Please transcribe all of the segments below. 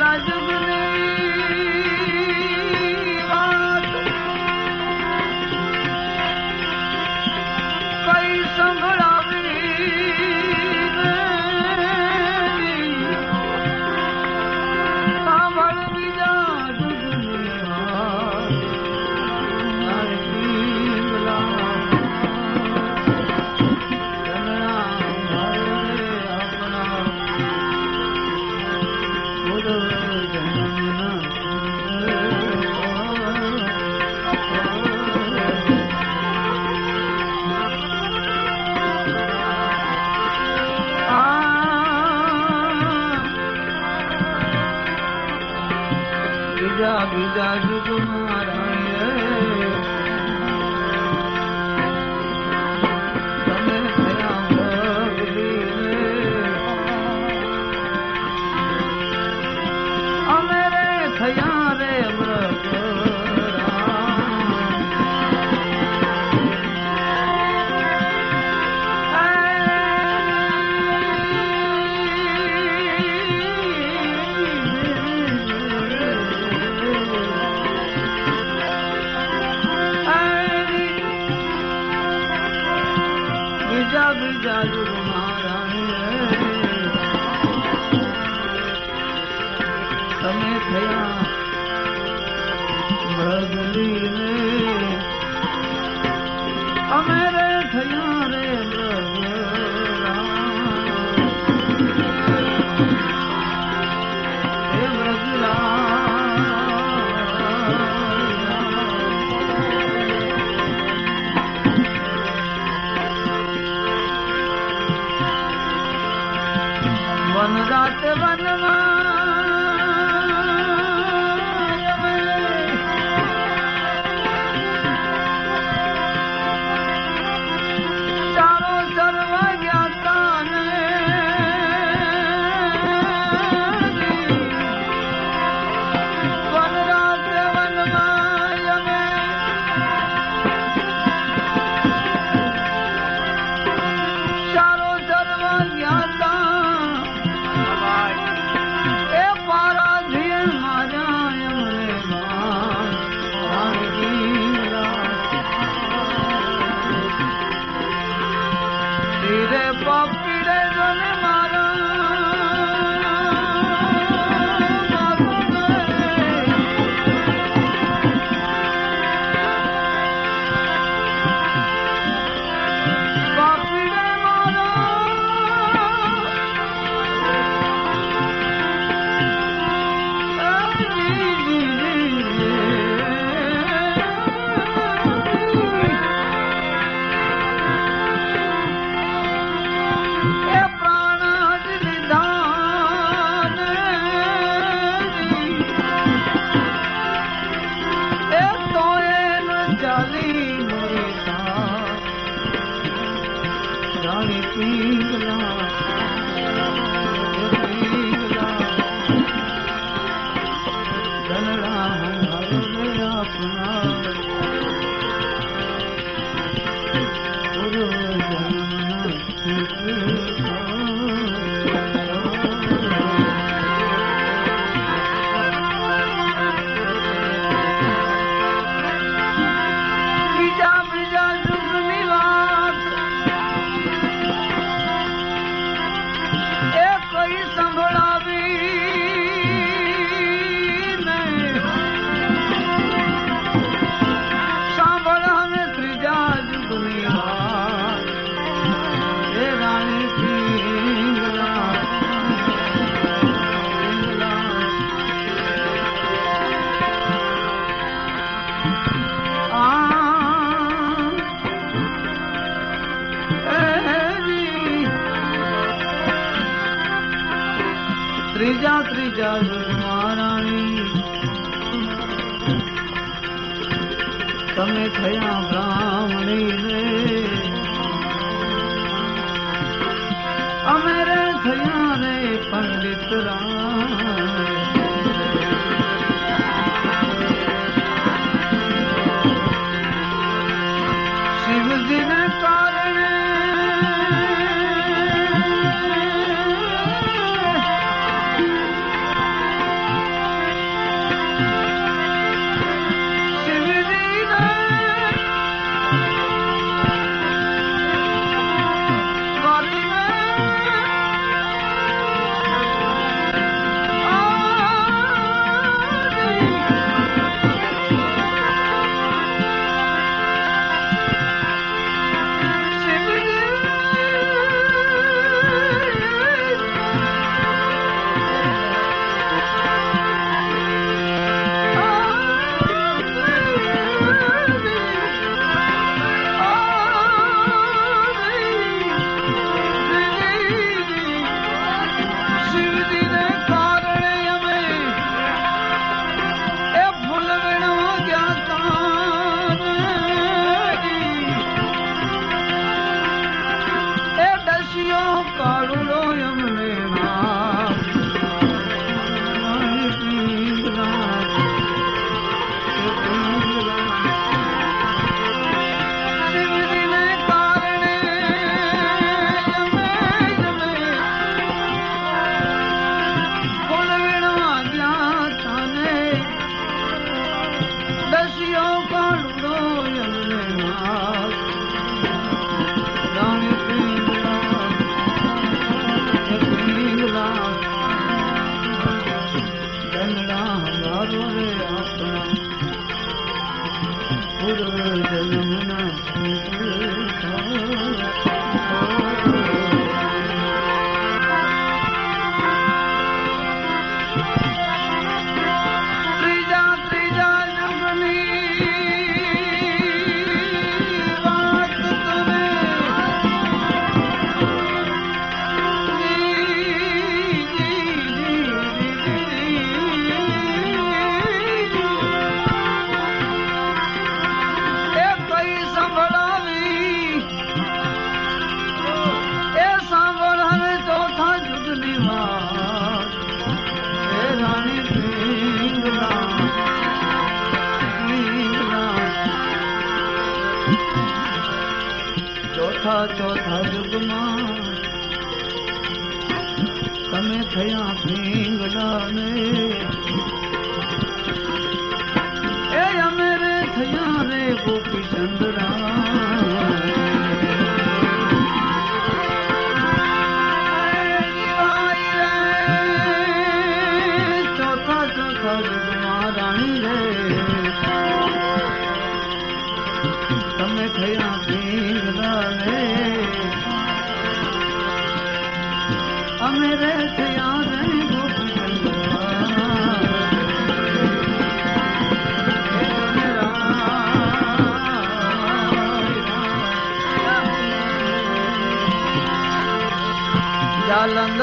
तेरा जुगनू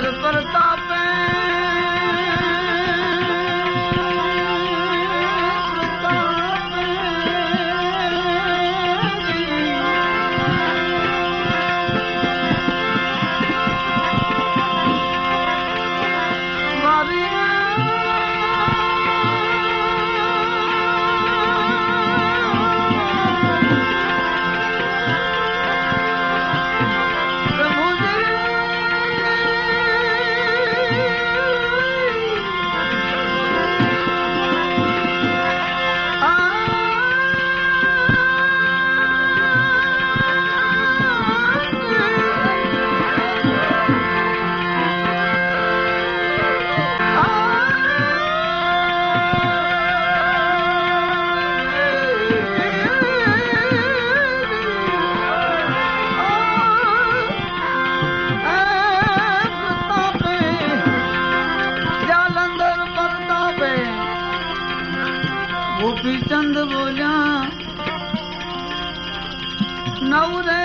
पर परता गोपी चंद बोलिया नवरे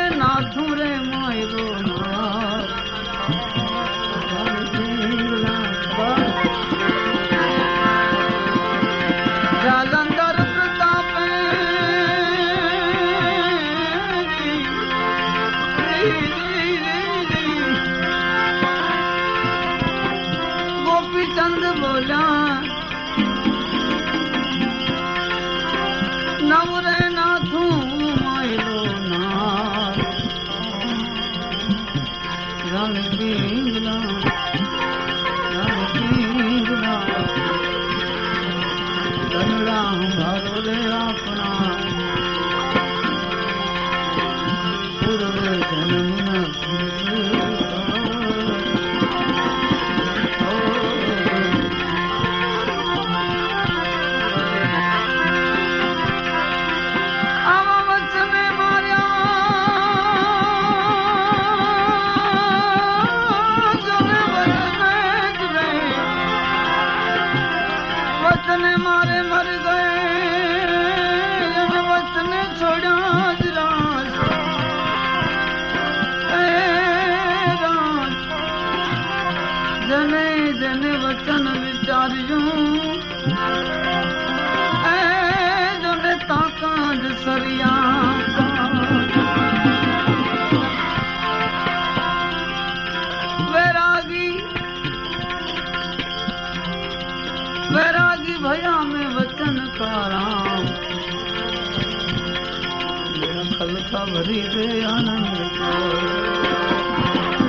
खल का भरी दे, आनंद को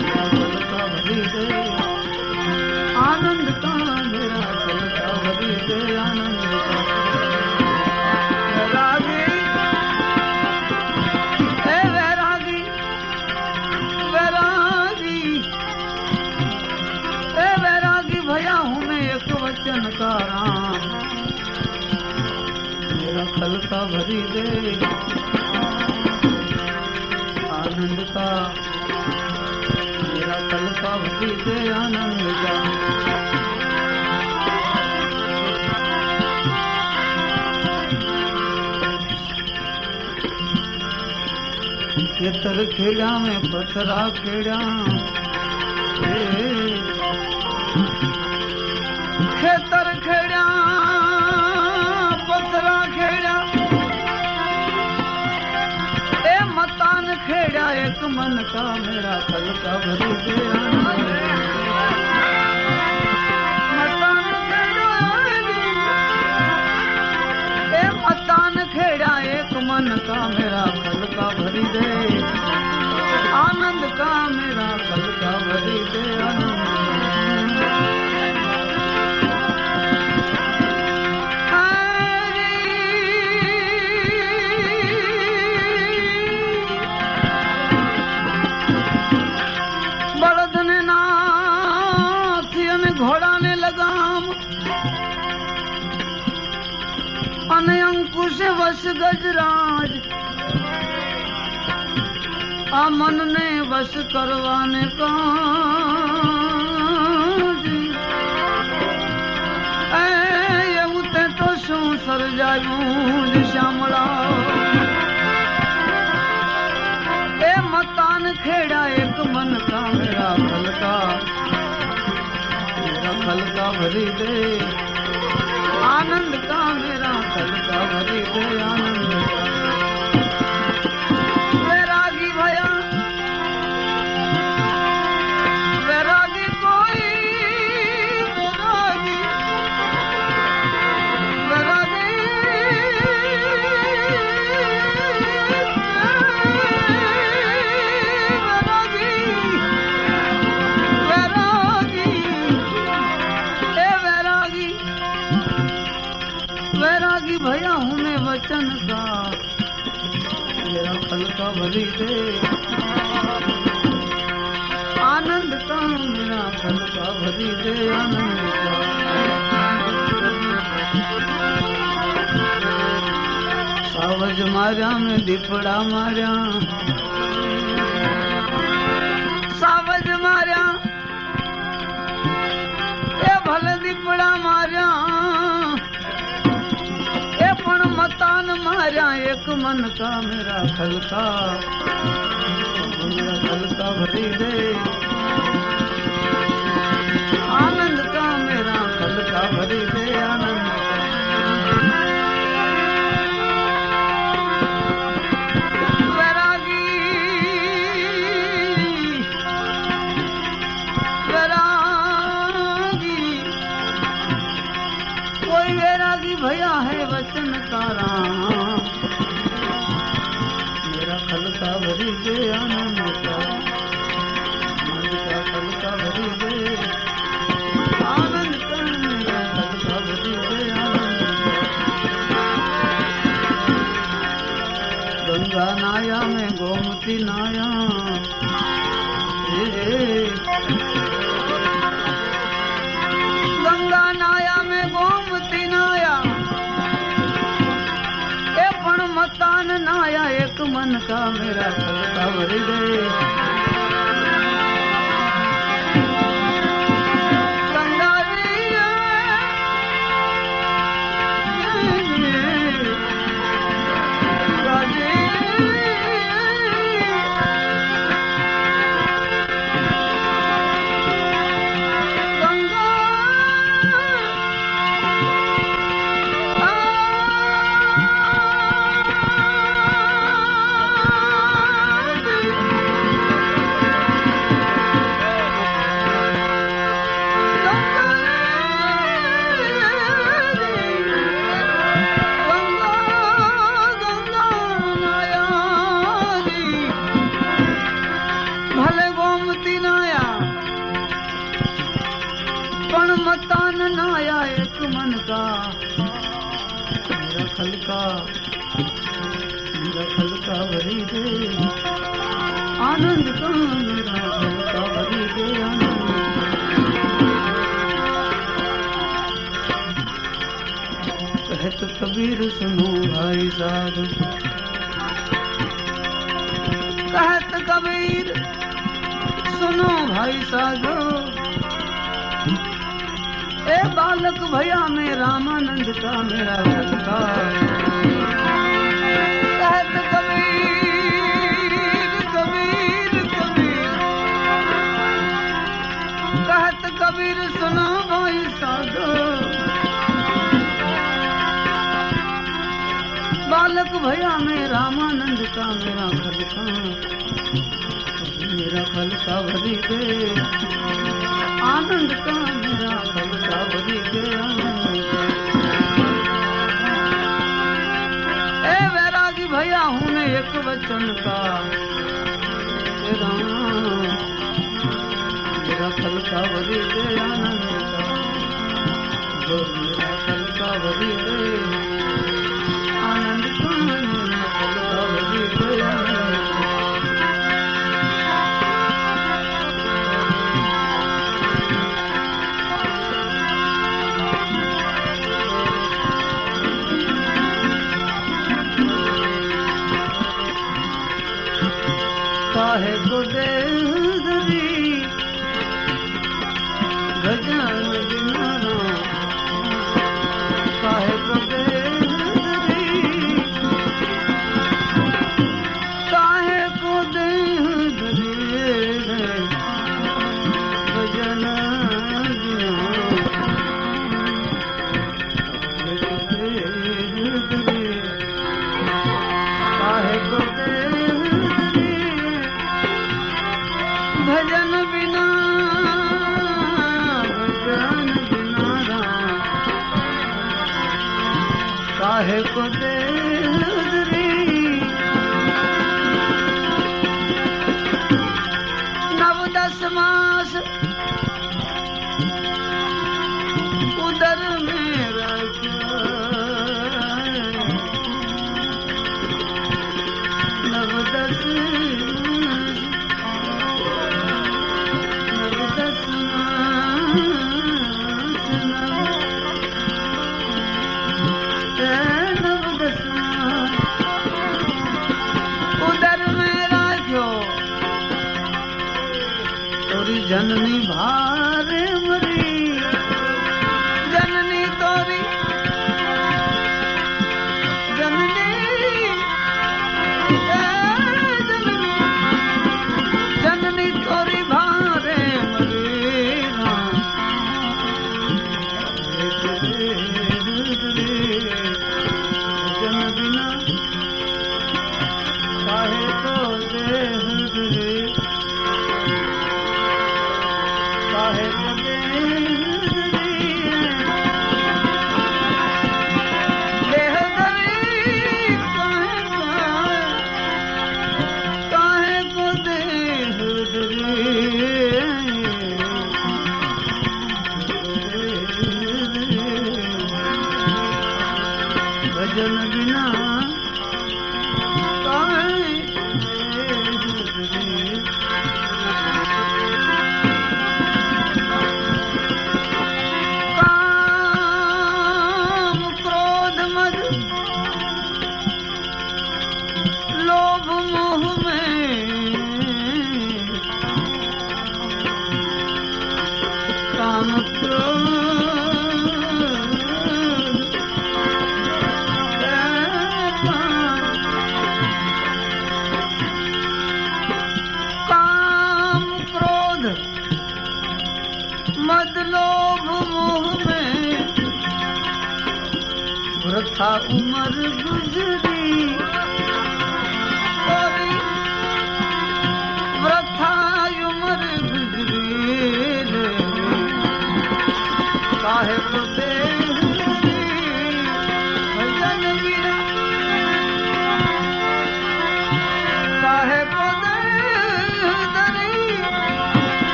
मेरा खल का भरी आनंद का मेरा खल का आनंद का वैरागी ए वैरागी वैरागी ए वैरागी भया मैं एक वचन का राम मेरा खल का भरी दे। भरी आनंद खेड़ा में पथरा खेड़ा। मन का मेरा फल कब मतान खेड़ा, एक मन का मेरा फल का भरी दे। आनंद का मेरा फल का भरी दे। आनंद વસ ગજરાજ આ મનને વસ કરવાને કાજ. એવું તે તો શું સર્જાયું શ્યામળા એ મતાન ખેડા એક મન કામ રાખલકા રાખલકા ભરી દે. அறிவுயான સાવજ માર્યા મેં દીપડા માર્યા. સાવજ માર્યા. એ ભલે દીપડા માર્યા. એ પણ મતાન માર્યા. એક મન કા મેરા ખલકા મેરા ખલકા ભરી દે. પીનાયા ગંગા નાયા મેં ગોમતી નાયા. એ પણ મતાન નાયા એક મન કા મેરા तकबीर सुनो भाई साहब। कहत कबीर, सुनो भाई साधो ए बालक भैया में रामानंद का मेरा भक्ता मेरा खलसा भरी दे आनंद का मेरा खलसा भरी दे ए वैरागी भैया हूँ एक वचन का मेरा खलसा भरी दे, आनंद का। मेरा खलसा भरी दे को दे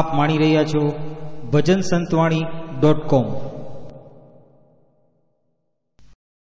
આપ માણી રહ્યા છો ભજન સંતવાણી ડોટ કોમ